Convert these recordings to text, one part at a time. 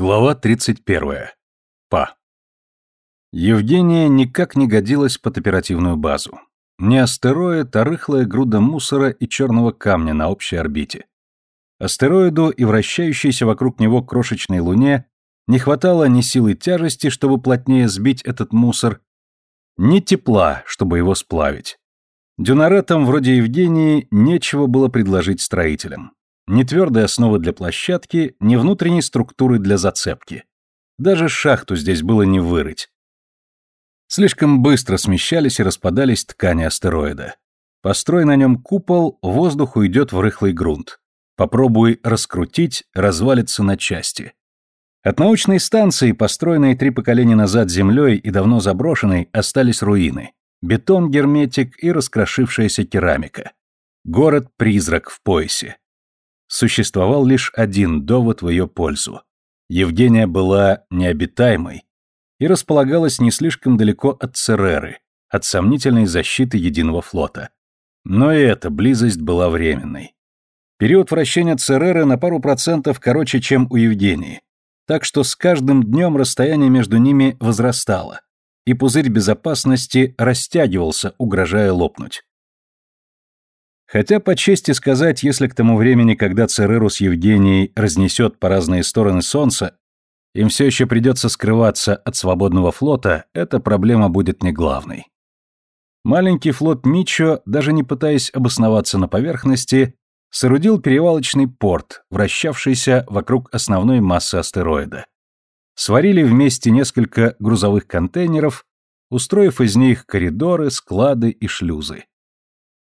Глава 31. Па. Евгения никак не годилась под оперативную базу. Не астероид, а рыхлая груда мусора и черного камня на общей орбите. Астероиду и вращающейся вокруг него крошечной луне не хватало ни силы тяжести, чтобы плотнее сбить этот мусор, ни тепла, чтобы его сплавить. Дюнаретам вроде Евгении нечего было предложить строителям. Ни твердой основы для площадки, ни внутренней структуры для зацепки. Даже шахту здесь было не вырыть. Слишком быстро смещались и распадались ткани астероида. Построй на нем купол, воздух уйдет в рыхлый грунт. Попробуй раскрутить, развалится на части. От научной станции, построенной три поколения назад землей и давно заброшенной, остались руины. Бетон, герметик и раскрошившаяся керамика. Город-призрак в поясе. Существовал лишь один довод в ее пользу. Евгения была необитаемой и располагалась не слишком далеко от Цереры, от сомнительной защиты единого флота. Но и эта близость была временной. Период вращения Цереры на пару процентов короче, чем у Евгении, так что с каждым днем расстояние между ними возрастало, и пузырь безопасности растягивался, угрожая лопнуть. Хотя, по чести сказать, если к тому времени, когда Цереру с Евгенией разнесет по разные стороны Солнца, им все еще придется скрываться от свободного флота, эта проблема будет не главной. Маленький флот Мичо, даже не пытаясь обосноваться на поверхности, соорудил перевалочный порт, вращавшийся вокруг основной массы астероида. Сварили вместе несколько грузовых контейнеров, устроив из них коридоры, склады и шлюзы.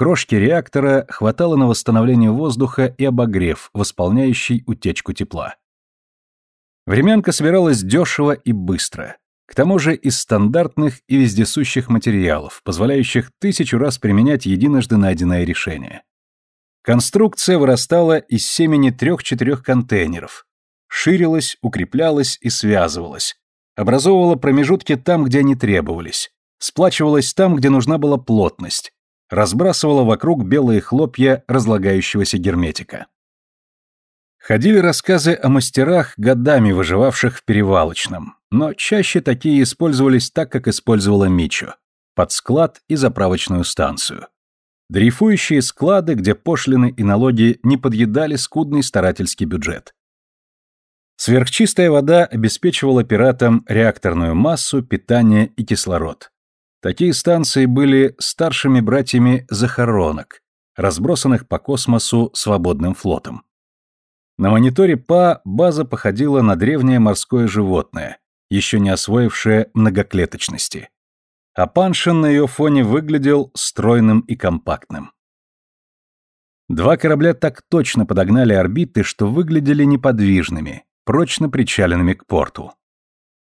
Крошки реактора хватало на восстановление воздуха и обогрев, восполняющий утечку тепла. Времянка собиралась дешево и быстро. К тому же из стандартных и вездесущих материалов, позволяющих тысячу раз применять единожды найденное решение. Конструкция вырастала из семени трех-четырех контейнеров, ширилась, укреплялась и связывалась, образовывала промежутки там, где они требовались, сплачивалась там, где нужна была плотность, разбрасывала вокруг белые хлопья разлагающегося герметика. Ходили рассказы о мастерах, годами выживавших в перевалочном, но чаще такие использовались так, как использовала Мичо, под склад и заправочную станцию. Дрейфующие склады, где пошлины и налоги не подъедали скудный старательский бюджет. Сверхчистая вода обеспечивала пиратам реакторную массу, питание и кислород. Такие станции были старшими братьями захоронок, разбросанных по космосу свободным флотом. На мониторе ПА база походила на древнее морское животное, еще не освоившее многоклеточности. А Паншин на ее фоне выглядел стройным и компактным. Два корабля так точно подогнали орбиты, что выглядели неподвижными, прочно причаленными к порту.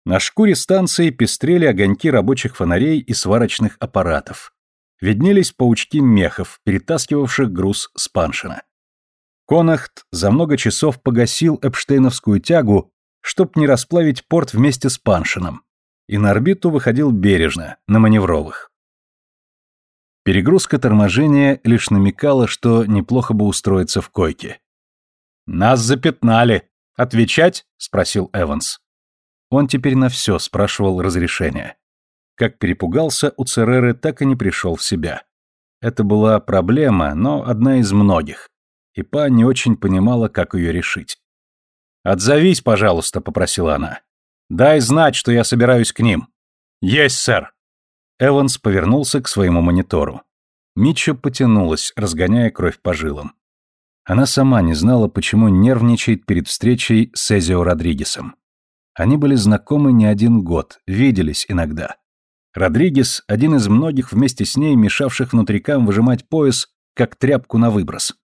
На шкуре станции пестрели огоньки рабочих фонарей и сварочных аппаратов. Виднелись паучки мехов, перетаскивавших груз с Паншина. Конахт за много часов погасил Эпштейновскую тягу, чтоб не расплавить порт вместе с Паншином, и на орбиту выходил бережно, на маневровых. Перегрузка торможения лишь намекала, что неплохо бы устроиться в койке. «Нас запятнали. Отвечать?» — спросил Эванс. Он теперь на все спрашивал разрешения. Как перепугался, у Цереры так и не пришел в себя. Это была проблема, но одна из многих. И Па не очень понимала, как ее решить. «Отзовись, пожалуйста», — попросила она. «Дай знать, что я собираюсь к ним». «Есть, сэр». Эванс повернулся к своему монитору. Митча потянулась, разгоняя кровь по жилам. Она сама не знала, почему нервничает перед встречей с Эзио Родригесом. Они были знакомы не один год, виделись иногда. Родригес – один из многих вместе с ней мешавших внутрикам выжимать пояс, как тряпку на выброс.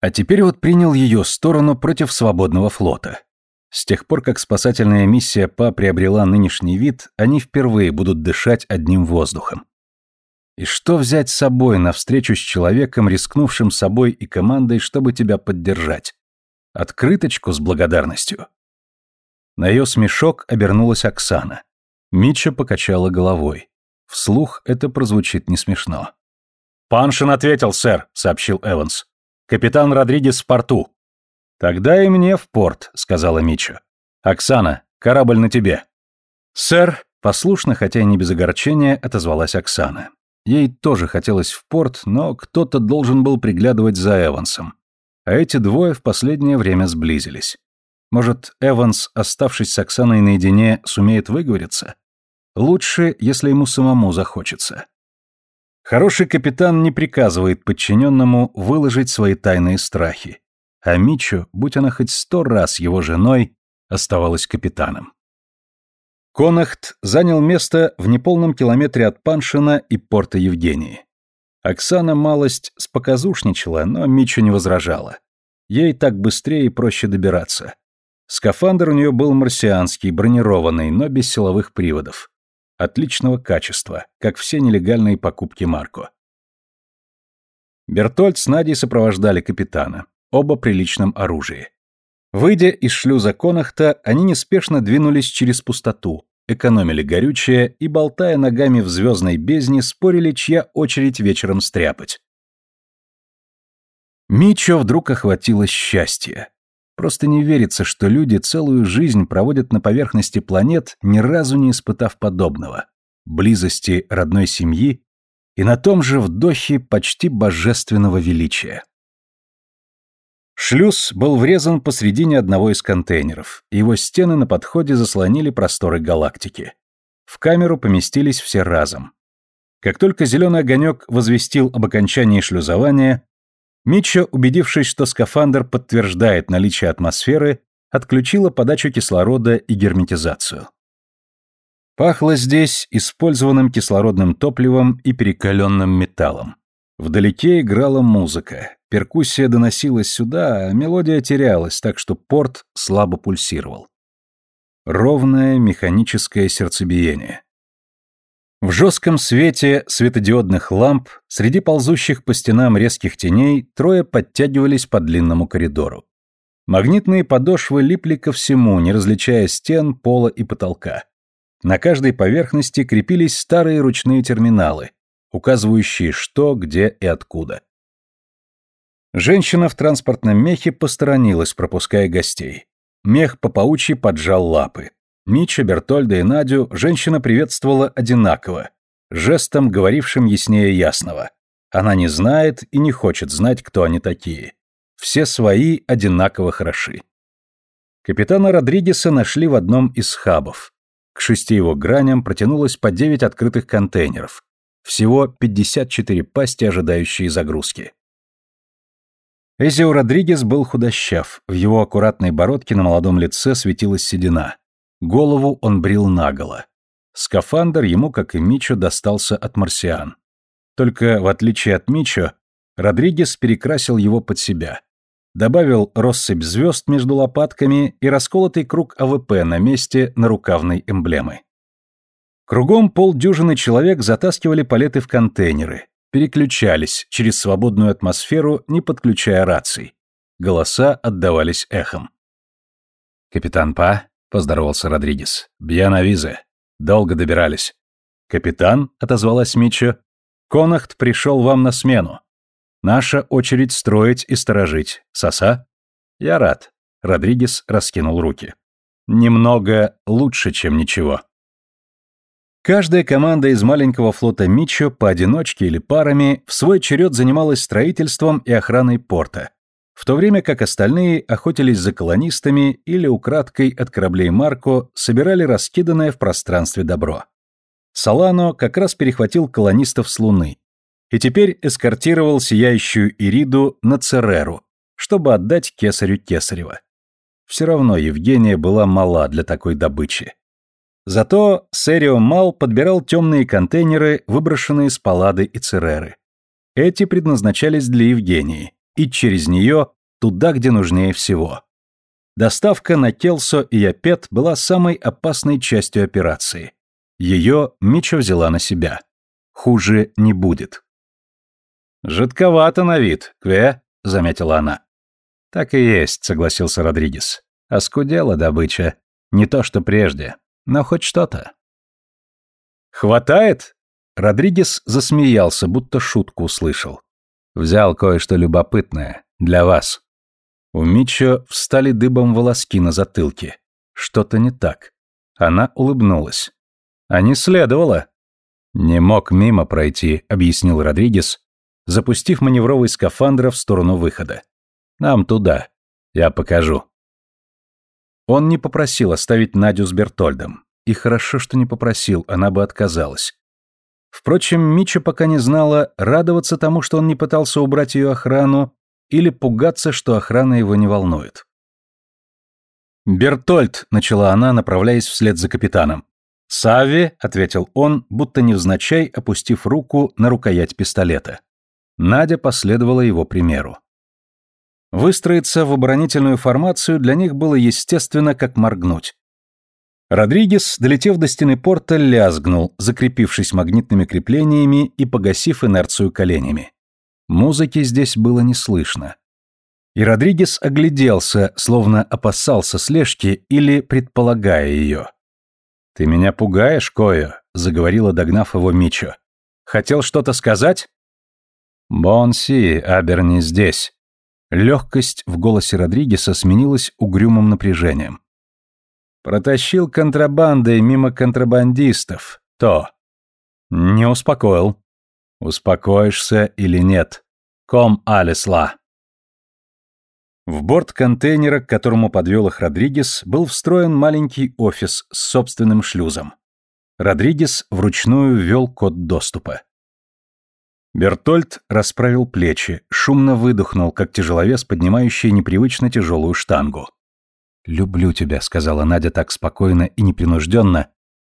А теперь вот принял ее сторону против свободного флота. С тех пор, как спасательная миссия ПА приобрела нынешний вид, они впервые будут дышать одним воздухом. И что взять с собой на встречу с человеком, рискнувшим собой и командой, чтобы тебя поддержать? Открыточку с благодарностью? На ее смешок обернулась Оксана. Митча покачала головой. Вслух это прозвучит не смешно. «Паншин ответил, сэр», — сообщил Эванс. «Капитан Родригес в порту». «Тогда и мне в порт», — сказала Митча. «Оксана, корабль на тебе!» «Сэр!» — послушно, хотя и не без огорчения, отозвалась Оксана. Ей тоже хотелось в порт, но кто-то должен был приглядывать за Эвансом. А эти двое в последнее время сблизились. Может, Эванс, оставшись с Оксаной наедине, сумеет выговориться? Лучше, если ему самому захочется. Хороший капитан не приказывает подчиненному выложить свои тайные страхи. А Мичу, будь она хоть сто раз его женой, оставалась капитаном. Конахт занял место в неполном километре от Паншина и порта Евгении. Оксана малость споказушничала, но Мичу не возражала. Ей так быстрее и проще добираться. Скафандр у нее был марсианский, бронированный, но без силовых приводов. Отличного качества, как все нелегальные покупки Марко. Бертольд с Надей сопровождали капитана, оба при личном оружии. Выйдя из шлюза Конахта, они неспешно двинулись через пустоту, экономили горючее и, болтая ногами в звездной бездне, спорили, чья очередь вечером стряпать. Мичо вдруг охватило счастье. Просто не верится, что люди целую жизнь проводят на поверхности планет, ни разу не испытав подобного. Близости родной семьи и на том же вдохе почти божественного величия. Шлюз был врезан посредине одного из контейнеров, его стены на подходе заслонили просторы галактики. В камеру поместились все разом. Как только зеленый огонек возвестил об окончании шлюзования, Митчо, убедившись, что скафандр подтверждает наличие атмосферы, отключила подачу кислорода и герметизацию. Пахло здесь использованным кислородным топливом и перекаленным металлом. Вдалеке играла музыка, Перкуссия доносилась сюда, а мелодия терялась, так что порт слабо пульсировал. Ровное механическое сердцебиение. В жестком свете светодиодных ламп, среди ползущих по стенам резких теней, трое подтягивались по длинному коридору. Магнитные подошвы липли ко всему, не различая стен, пола и потолка. На каждой поверхности крепились старые ручные терминалы, указывающие что, где и откуда. Женщина в транспортном мехе посторонилась, пропуская гостей. Мех по паучьи поджал лапы. Митча, Бертольда и Надю женщина приветствовала одинаково, жестом, говорившим яснее ясного. Она не знает и не хочет знать, кто они такие. Все свои одинаково хороши. Капитана Родригеса нашли в одном из хабов. К шести его граням протянулось по девять открытых контейнеров. Всего 54 пасти, ожидающие загрузки. Эзио Родригес был худощав, в его аккуратной бородке на молодом лице светилась седина. Голову он брил наголо. Скафандр ему, как и Мичо, достался от марсиан. Только, в отличие от Мичо, Родригес перекрасил его под себя. Добавил россыпь звезд между лопатками и расколотый круг АВП на месте нарукавной эмблемы. Кругом полдюжины человек затаскивали палеты в контейнеры, переключались через свободную атмосферу, не подключая раций. Голоса отдавались эхом. «Капитан Па», — поздоровался Родригес, — «бьяна Долго добирались». «Капитан», — отозвалась Митчо, — «Конахт пришел вам на смену. Наша очередь строить и сторожить. Соса?» «Я рад», — Родригес раскинул руки. «Немного лучше, чем ничего». Каждая команда из маленького флота Мичо поодиночке или парами в свой черед занималась строительством и охраной порта, в то время как остальные охотились за колонистами или украдкой от кораблей Марко собирали раскиданное в пространстве добро. Солано как раз перехватил колонистов с Луны и теперь эскортировал сияющую Ириду на Цереру, чтобы отдать кесарю Кесарева. Все равно Евгения была мала для такой добычи. Зато Серио Мал подбирал темные контейнеры, выброшенные с Паллады и Цереры. Эти предназначались для Евгении, и через нее туда, где нужнее всего. Доставка на Келсо и Япет была самой опасной частью операции. Ее Мичо взяла на себя. Хуже не будет. «Жидковато на вид, Кве», — заметила она. «Так и есть», — согласился Родригес. «Оскудела добыча. Не то, что прежде. Но хоть что-то. «Хватает?» Родригес засмеялся, будто шутку услышал. «Взял кое-что любопытное. Для вас». У Митчо встали дыбом волоски на затылке. Что-то не так. Она улыбнулась. А не следовало. Не мог мимо пройти, объяснил Родригес, запустив маневровый скафандр в сторону выхода. Нам туда. Я покажу. Он не попросил оставить Надю с Бертольдом. И хорошо, что не попросил, она бы отказалась. Впрочем, Мича пока не знала, радоваться тому, что он не пытался убрать ее охрану, или пугаться, что охрана его не волнует. «Бертольд», — начала она, направляясь вслед за капитаном. «Сави», — ответил он, будто невзначай, опустив руку на рукоять пистолета. Надя последовала его примеру. Выстроиться в оборонительную формацию для них было естественно, как моргнуть. Родригес, долетев до стены порта, лязгнул, закрепившись магнитными креплениями и погасив инерцию коленями. Музыки здесь было не слышно. И Родригес огляделся, словно опасался слежки или предполагая ее. «Ты меня пугаешь, Кою», — заговорила, догнав его Мичо. «Хотел что-то сказать?» «Бонси, Аберни здесь». Легкость в голосе Родригеса сменилась угрюмым напряжением. Протащил контрабандой мимо контрабандистов. То. Не успокоил. Успокоишься или нет? Ком алисла. В борт контейнера, к которому подвел их Родригес, был встроен маленький офис с собственным шлюзом. Родригес вручную ввел код доступа. Бертольд расправил плечи, шумно выдохнул, как тяжеловес, поднимающий непривычно тяжелую штангу. «Люблю тебя», — сказала Надя так спокойно и непринужденно,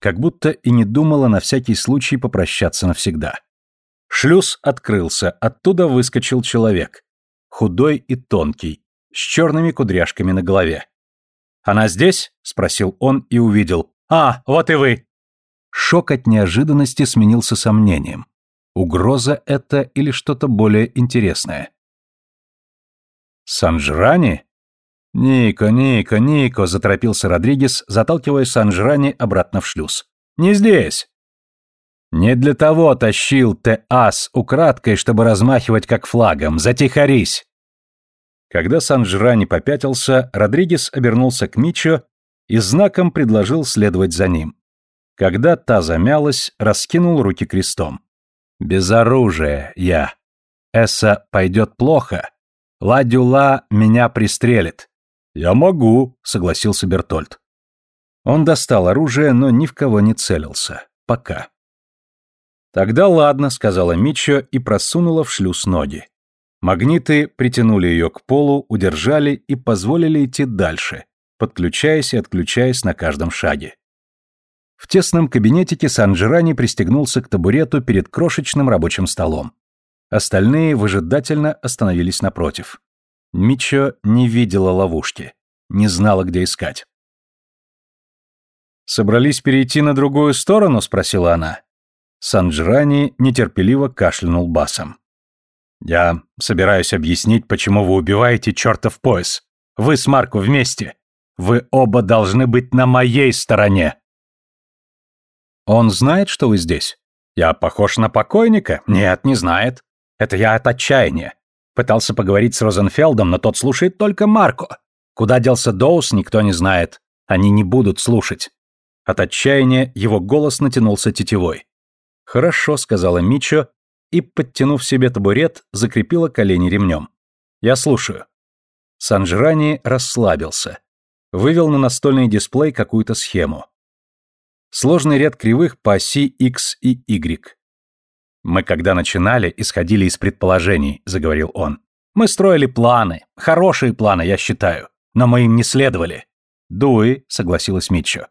как будто и не думала на всякий случай попрощаться навсегда. Шлюз открылся, оттуда выскочил человек. Худой и тонкий, с черными кудряшками на голове. «Она здесь?» — спросил он и увидел. «А, вот и вы!» Шок от неожиданности сменился сомнением. Угроза это или что-то более интересное? «Санжрани?» «Нико, Нико, Нико!» – заторопился Родригес, заталкивая Санжрани обратно в шлюз. «Не здесь!» «Не для того тащил Те-Ас украдкой, чтобы размахивать как флагом. Затихарись!» Когда Санжрани попятился, Родригес обернулся к Мичо и знаком предложил следовать за ним. Когда та замялась, раскинул руки крестом. «Без оружия я. Эса пойдет плохо. Ладюла меня пристрелит. «Я могу», — согласился Бертольд. Он достал оружие, но ни в кого не целился. Пока. «Тогда ладно», — сказала Мичо и просунула в шлюз ноги. Магниты притянули ее к полу, удержали и позволили идти дальше, подключаясь и отключаясь на каждом шаге. В тесном кабинетике Санджирани пристегнулся к табурету перед крошечным рабочим столом. Остальные выжидательно остановились напротив. Мичо не видела ловушки, не знала, где искать. «Собрались перейти на другую сторону?» — спросила она. Санджрани нетерпеливо кашлянул басом. «Я собираюсь объяснить, почему вы убиваете чертов пояс. Вы с Марко вместе. Вы оба должны быть на моей стороне». «Он знает, что вы здесь?» «Я похож на покойника?» «Нет, не знает. Это я от отчаяния. Пытался поговорить с Розенфелдом, но тот слушает только Марко. Куда делся Доус, никто не знает. Они не будут слушать. От отчаяния его голос натянулся тетивой. «Хорошо», — сказала Мичо, и, подтянув себе табурет, закрепила колени ремнем. «Я слушаю». Санжирани расслабился. Вывел на настольный дисплей какую-то схему. Сложный ряд кривых по оси X и Y. «Мы, когда начинали, исходили из предположений», — заговорил он. «Мы строили планы. Хорошие планы, я считаю. Но мы им не следовали». «Дуи», — согласилась Митчо.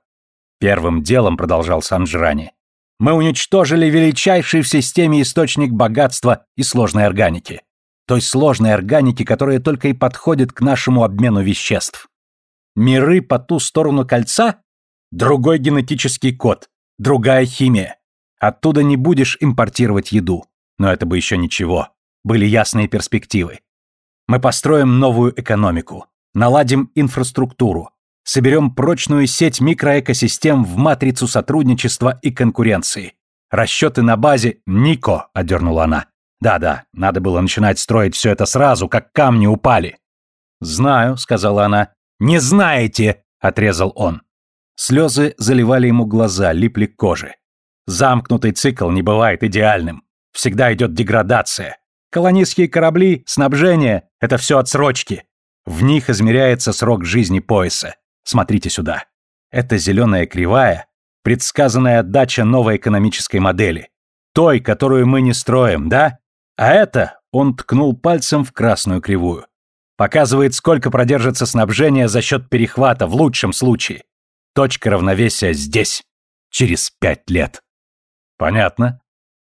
Первым делом, продолжал Санджрани, мы уничтожили величайший в системе источник богатства и сложной органики. Той сложной органики, которая только и подходит к нашему обмену веществ. Миры по ту сторону кольца — другой генетический код, другая химия. Оттуда не будешь импортировать еду. Но это бы еще ничего. Были ясные перспективы. Мы построим новую экономику, наладим инфраструктуру, соберем прочную сеть микроэкосистем в матрицу сотрудничества и конкуренции. Расчеты на базе «Нико», — одернула она. «Да-да, надо было начинать строить все это сразу, как камни упали». «Знаю», — сказала она. «Не знаете!» — отрезал он. Слезы заливали ему глаза, липли к коже. Замкнутый цикл не бывает идеальным. Всегда идет деградация. Колонистские корабли, снабжение — это все отсрочки. В них измеряется срок жизни пояса. Смотрите сюда. Это зеленая кривая — предсказанная отдача новой экономической модели. Той, которую мы не строим, да? А это, он ткнул пальцем в красную кривую. Показывает, сколько продержится снабжение за счет перехвата в лучшем случае. Точка равновесия здесь. Через пять лет. Понятно.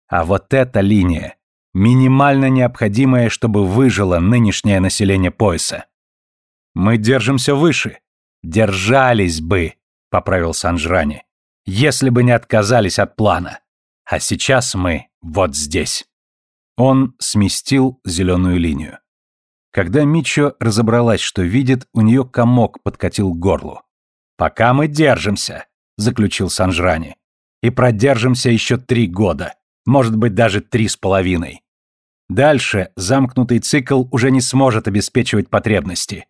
А вот эта линия минимально необходимая, чтобы выжило нынешнее население пояса. Мы держимся выше. Держались бы, поправил Санжрани, если бы не отказались от плана. А сейчас мы вот здесь. Он сместил зеленую линию. Когда Мичо разобралась, что видит, у нее комок подкатил к горлу. «Пока мы держимся», — заключил Санжрани. «И продержимся еще три года, может быть, даже три с половиной. Дальше замкнутый цикл уже не сможет обеспечивать потребности.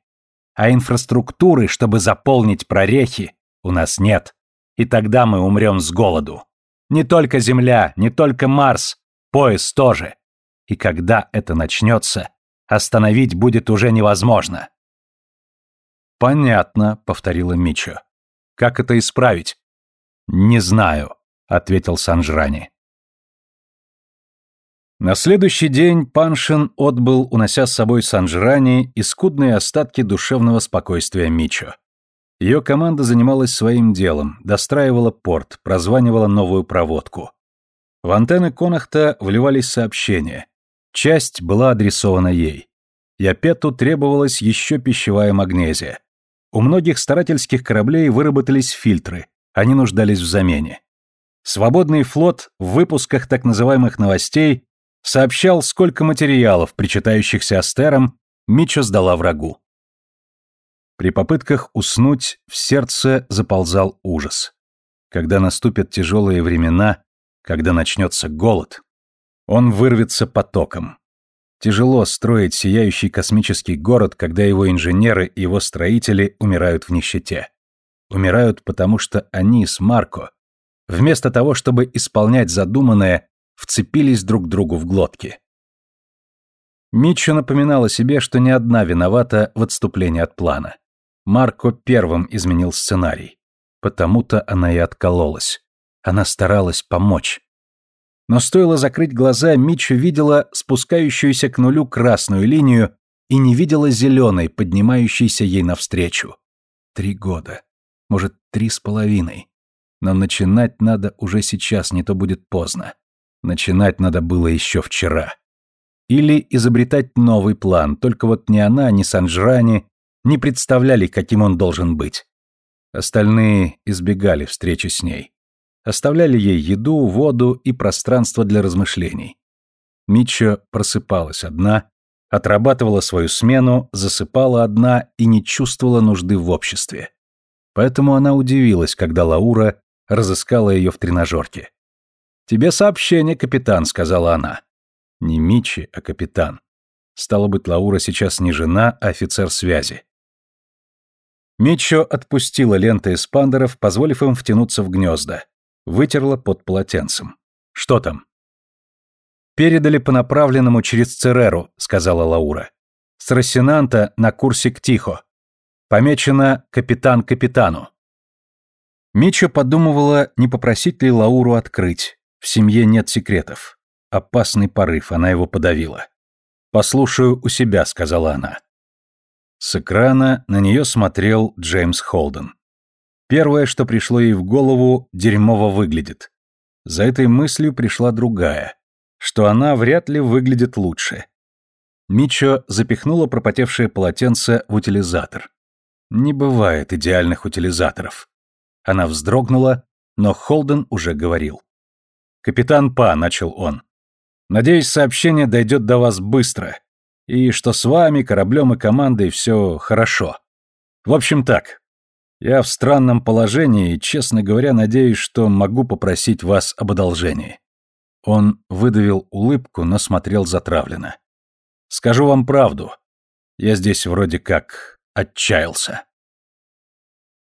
А инфраструктуры, чтобы заполнить прорехи, у нас нет. И тогда мы умрем с голоду. Не только Земля, не только Марс, пояс тоже. И когда это начнется, остановить будет уже невозможно. «Понятно», — повторила Мичо. «Как это исправить?» «Не знаю», — ответил Санжрани. На следующий день Паншин отбыл, унося с собой Санжрани и скудные остатки душевного спокойствия Мичо. Ее команда занималась своим делом, достраивала порт, прозванивала новую проводку. В антенны Конахта вливались сообщения. Часть была адресована ей. Япету требовалась еще пищевая магнезия. У многих старательских кораблей выработались фильтры, они нуждались в замене. Свободный флот в выпусках так называемых новостей сообщал, сколько материалов, причитающихся астерам, Мичо сдала врагу. При попытках уснуть в сердце заползал ужас. Когда наступят тяжелые времена, когда начнется голод, он вырвется потоком. Тяжело строить сияющий космический город, когда его инженеры и его строители умирают в нищете. Умирают, потому что они с Марко, вместо того, чтобы исполнять задуманное, вцепились друг другу в глотки. Митчо напоминала себе, что не одна виновата в отступлении от плана. Марко первым изменил сценарий. Потому-то она и откололась. Она старалась помочь. Но стоило закрыть глаза, Митчо видела спускающуюся к нулю красную линию и не видела зеленой, поднимающейся ей навстречу. Три года. Может, три с половиной. Но начинать надо уже сейчас, не то будет поздно. Начинать надо было еще вчера. Или изобретать новый план, только вот ни она, ни Санжрани не представляли, каким он должен быть. Остальные избегали встречи с ней. Оставляли ей еду, воду и пространство для размышлений. Митчо просыпалась одна, отрабатывала свою смену, засыпала одна и не чувствовала нужды в обществе. Поэтому она удивилась, когда Лаура разыскала ее в тренажерке. «Тебе сообщение, капитан», — сказала она. Не Мичи, а капитан. Стало быть, Лаура сейчас не жена, а офицер связи. Мичо отпустила ленты эспандеров, позволив им втянуться в гнезда. Вытерла под полотенцем. «Что там?» «Передали по направленному через Цереру», — сказала Лаура. «С Рассенанта на курсе к Тихо. Помечено «Капитан капитану». Мичо подумывала, не попросить ли Лауру открыть. В семье нет секретов. Опасный порыв, она его подавила. «Послушаю у себя», — сказала она. С экрана на нее смотрел Джеймс Холден. Первое, что пришло ей в голову, дерьмово выглядит. За этой мыслью пришла другая, что она вряд ли выглядит лучше. Мичо запихнула пропотевшее полотенце в утилизатор. Не бывает идеальных утилизаторов. Она вздрогнула, но Холден уже говорил. «Капитан Па», — начал он. «Надеюсь, сообщение дойдет до вас быстро, и что с вами, кораблем и командой все хорошо. В общем так, я в странном положении и, честно говоря, надеюсь, что могу попросить вас об одолжении». Он выдавил улыбку, но смотрел затравленно. «Скажу вам правду. Я здесь вроде как отчаялся».